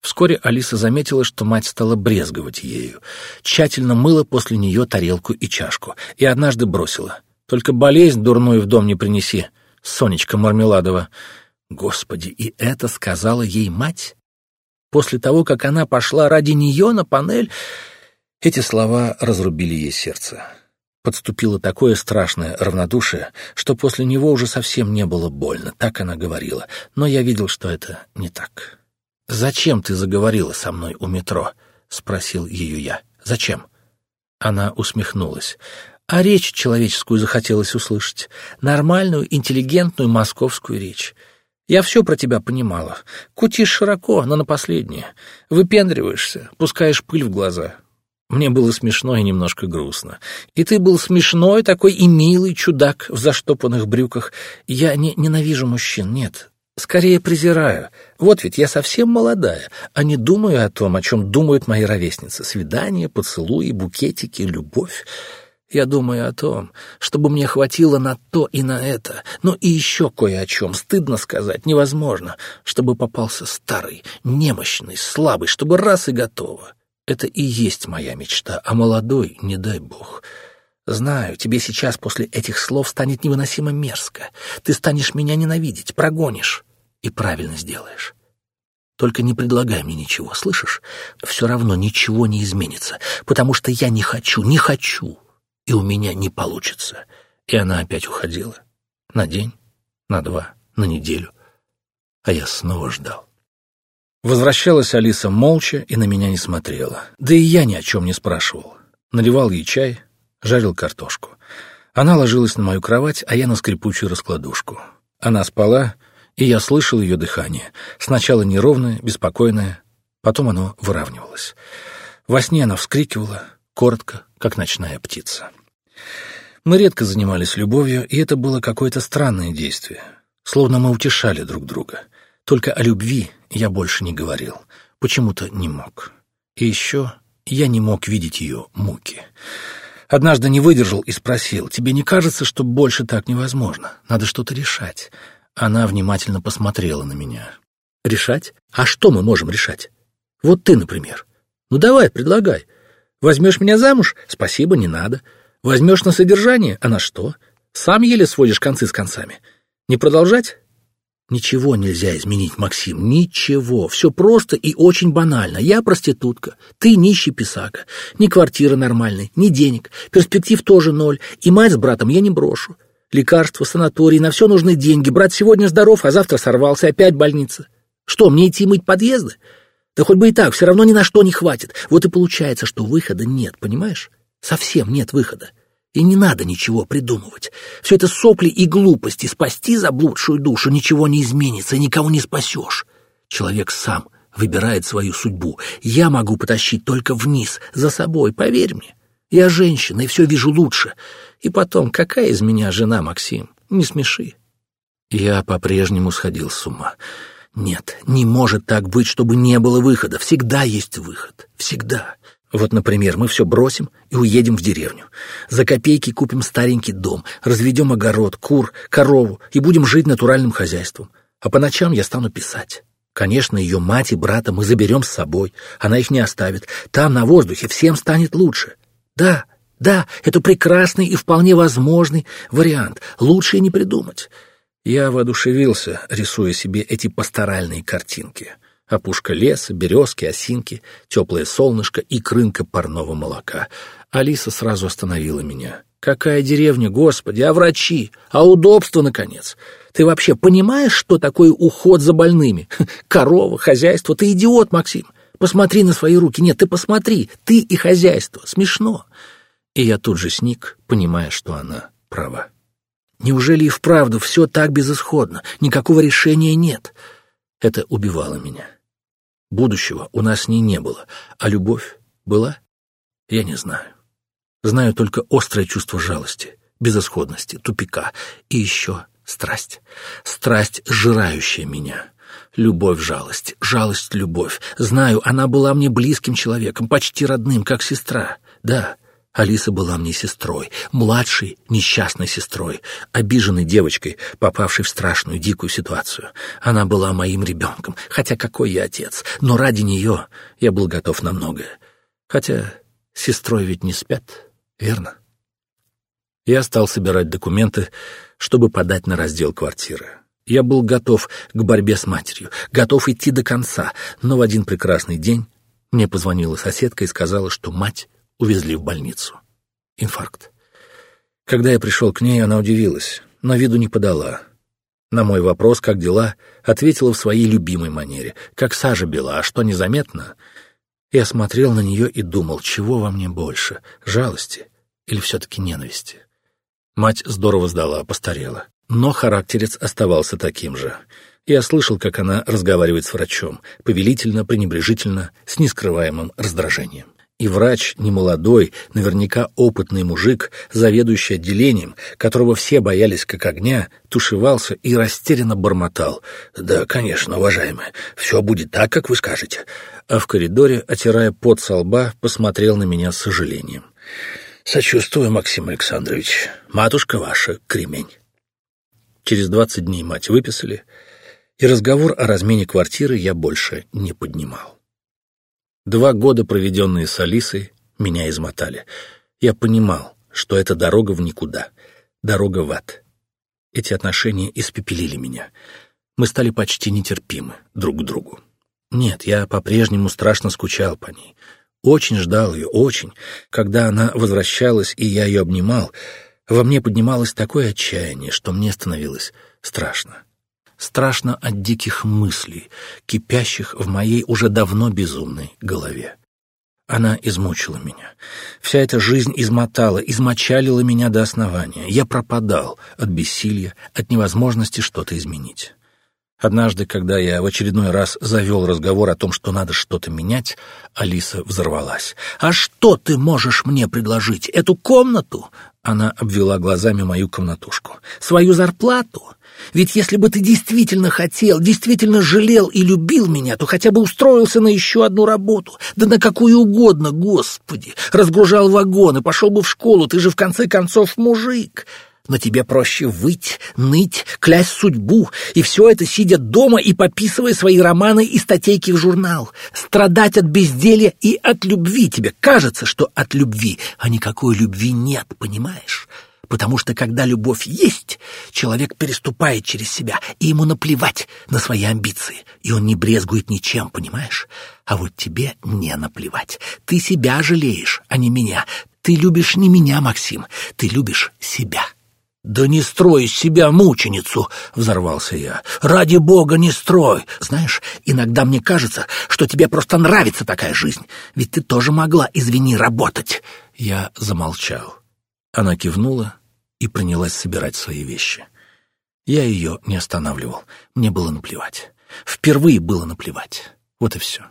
Вскоре Алиса заметила, что мать стала брезговать ею, тщательно мыла после нее тарелку и чашку, и однажды бросила. «Только болезнь дурную в дом не принеси, Сонечка Мармеладова». Господи, и это сказала ей мать? После того, как она пошла ради нее на панель, эти слова разрубили ей сердце. Подступило такое страшное равнодушие, что после него уже совсем не было больно, так она говорила, но я видел, что это не так. «Зачем ты заговорила со мной у метро?» — спросил ее я. «Зачем?» Она усмехнулась. А речь человеческую захотелось услышать. Нормальную, интеллигентную московскую речь. Я все про тебя понимала. Кутишь широко, но на последнее. Выпендриваешься, пускаешь пыль в глаза. Мне было смешно и немножко грустно. И ты был смешной такой и милый чудак в заштопанных брюках. Я не ненавижу мужчин, нет. Скорее презираю. Вот ведь я совсем молодая, а не думаю о том, о чем думают мои ровесницы. Свидания, поцелуи, букетики, любовь. Я думаю о том, чтобы мне хватило на то и на это. Ну и еще кое о чем. Стыдно сказать, невозможно. Чтобы попался старый, немощный, слабый, чтобы раз и готово. Это и есть моя мечта, а молодой, не дай бог. Знаю, тебе сейчас после этих слов станет невыносимо мерзко. Ты станешь меня ненавидеть, прогонишь. И правильно сделаешь. Только не предлагай мне ничего, слышишь? Все равно ничего не изменится, потому что я не хочу, не хочу, и у меня не получится. И она опять уходила. На день, на два, на неделю. А я снова ждал. Возвращалась Алиса молча и на меня не смотрела. Да и я ни о чем не спрашивал. Наливал ей чай, жарил картошку. Она ложилась на мою кровать, а я на скрипучую раскладушку. Она спала, и я слышал ее дыхание. Сначала неровное, беспокойное, потом оно выравнивалось. Во сне она вскрикивала, коротко, как ночная птица. Мы редко занимались любовью, и это было какое-то странное действие. Словно мы утешали друг друга. Только о любви я больше не говорил. Почему-то не мог. И еще я не мог видеть ее муки. Однажды не выдержал и спросил, «Тебе не кажется, что больше так невозможно? Надо что-то решать». Она внимательно посмотрела на меня. «Решать? А что мы можем решать? Вот ты, например. Ну давай, предлагай. Возьмешь меня замуж? Спасибо, не надо. Возьмешь на содержание? А на что? Сам еле сводишь концы с концами. Не продолжать? Ничего нельзя изменить, Максим, ничего. Все просто и очень банально. Я проститутка, ты нищий писака. Ни квартиры нормальной, ни денег. Перспектив тоже ноль. И мать с братом я не брошу. Лекарства, санаторий, на все нужны деньги. Брат сегодня здоров, а завтра сорвался, опять больница. Что, мне идти мыть подъезды? Да хоть бы и так, все равно ни на что не хватит. Вот и получается, что выхода нет, понимаешь? Совсем нет выхода. И не надо ничего придумывать. Все это сопли и глупости. Спасти заблудшую душу ничего не изменится, никого не спасешь. Человек сам выбирает свою судьбу. Я могу потащить только вниз, за собой, поверь мне. Я женщина, и все вижу лучше. И потом, какая из меня жена, Максим? Не смеши. Я по-прежнему сходил с ума. Нет, не может так быть, чтобы не было выхода. Всегда есть выход. Всегда. Вот, например, мы все бросим и уедем в деревню. За копейки купим старенький дом, разведем огород, кур, корову и будем жить натуральным хозяйством. А по ночам я стану писать. Конечно, ее мать и брата мы заберем с собой. Она их не оставит. Там, на воздухе, всем станет лучше. Да, да, это прекрасный и вполне возможный вариант. Лучше и не придумать. Я воодушевился, рисуя себе эти пасторальные картинки — опушка леса, березки, осинки, теплое солнышко и крынка парного молока. Алиса сразу остановила меня. «Какая деревня, господи, а врачи? А удобство, наконец? Ты вообще понимаешь, что такое уход за больными? Корова, хозяйство, ты идиот, Максим. Посмотри на свои руки. Нет, ты посмотри, ты и хозяйство. Смешно». И я тут же сник, понимая, что она права. Неужели и вправду все так безысходно? Никакого решения нет. Это убивало меня. Будущего у нас с ней не было, а любовь была? Я не знаю. Знаю только острое чувство жалости, безысходности, тупика и еще страсть. Страсть, сжирающая меня. Любовь, жалость, жалость, любовь. Знаю, она была мне близким человеком, почти родным, как сестра. Да, Алиса была мне сестрой, младшей несчастной сестрой, обиженной девочкой, попавшей в страшную дикую ситуацию. Она была моим ребенком, хотя какой я отец, но ради нее я был готов на многое. Хотя сестрой ведь не спят, верно? Я стал собирать документы, чтобы подать на раздел квартиры. Я был готов к борьбе с матерью, готов идти до конца, но в один прекрасный день мне позвонила соседка и сказала, что мать увезли в больницу. Инфаркт. Когда я пришел к ней, она удивилась, но виду не подала. На мой вопрос, как дела, ответила в своей любимой манере, как сажа бела, а что незаметно. Я смотрел на нее и думал, чего во мне больше, жалости или все-таки ненависти. Мать здорово сдала, постарела, но характерец оставался таким же. Я слышал, как она разговаривает с врачом, повелительно, пренебрежительно, с нескрываемым раздражением. И врач, немолодой, наверняка опытный мужик, заведующий отделением, которого все боялись как огня, тушевался и растерянно бормотал. «Да, конечно, уважаемая, все будет так, как вы скажете». А в коридоре, отирая пот со лба, посмотрел на меня с сожалением. «Сочувствую, Максим Александрович. Матушка ваша, кремень». Через двадцать дней мать выписали, и разговор о размене квартиры я больше не поднимал. Два года, проведенные с Алисой, меня измотали. Я понимал, что это дорога в никуда, дорога в ад. Эти отношения испепелили меня. Мы стали почти нетерпимы друг к другу. Нет, я по-прежнему страшно скучал по ней. Очень ждал ее, очень. Когда она возвращалась, и я ее обнимал, во мне поднималось такое отчаяние, что мне становилось страшно. Страшно от диких мыслей, кипящих в моей уже давно безумной голове. Она измучила меня. Вся эта жизнь измотала, измочалила меня до основания. Я пропадал от бессилия, от невозможности что-то изменить. Однажды, когда я в очередной раз завел разговор о том, что надо что-то менять, Алиса взорвалась. «А что ты можешь мне предложить? Эту комнату?» Она обвела глазами мою комнатушку. «Свою зарплату? Ведь если бы ты действительно хотел, действительно жалел и любил меня, то хотя бы устроился на еще одну работу. Да на какую угодно, господи! Разгружал вагоны, пошел бы в школу, ты же в конце концов мужик!» Но тебе проще выть, ныть, клясть судьбу, и все это сидя дома и пописывая свои романы и статейки в журнал. Страдать от безделья и от любви. Тебе кажется, что от любви, а никакой любви нет, понимаешь? Потому что когда любовь есть, человек переступает через себя, и ему наплевать на свои амбиции, и он не брезгует ничем, понимаешь? А вот тебе не наплевать. Ты себя жалеешь, а не меня. Ты любишь не меня, Максим, ты любишь себя. «Да не строй из себя мученицу!» — взорвался я. «Ради бога, не строй! Знаешь, иногда мне кажется, что тебе просто нравится такая жизнь, ведь ты тоже могла, извини, работать!» Я замолчал. Она кивнула и принялась собирать свои вещи. Я ее не останавливал, мне было наплевать. Впервые было наплевать. Вот и все.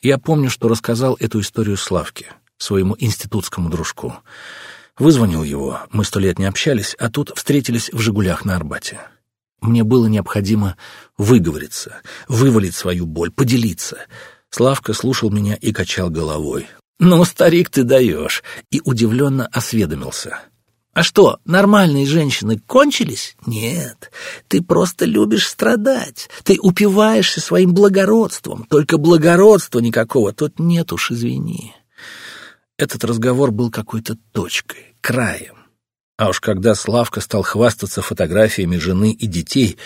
Я помню, что рассказал эту историю Славке, своему институтскому дружку. Вызвонил его, мы сто лет не общались, а тут встретились в «Жигулях» на Арбате. Мне было необходимо выговориться, вывалить свою боль, поделиться. Славка слушал меня и качал головой. «Ну, старик, ты даешь!» и удивленно осведомился. «А что, нормальные женщины кончились? Нет, ты просто любишь страдать. Ты упиваешься своим благородством. Только благородства никакого тут нет уж, извини». Этот разговор был какой-то точкой, краем. А уж когда Славка стал хвастаться фотографиями жены и детей,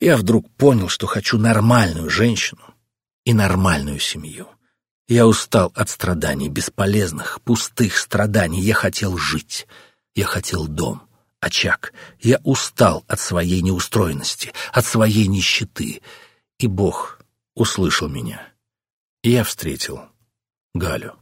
я вдруг понял, что хочу нормальную женщину и нормальную семью. Я устал от страданий, бесполезных, пустых страданий. Я хотел жить. Я хотел дом, очаг. Я устал от своей неустроенности, от своей нищеты. И Бог услышал меня. И я встретил Галю.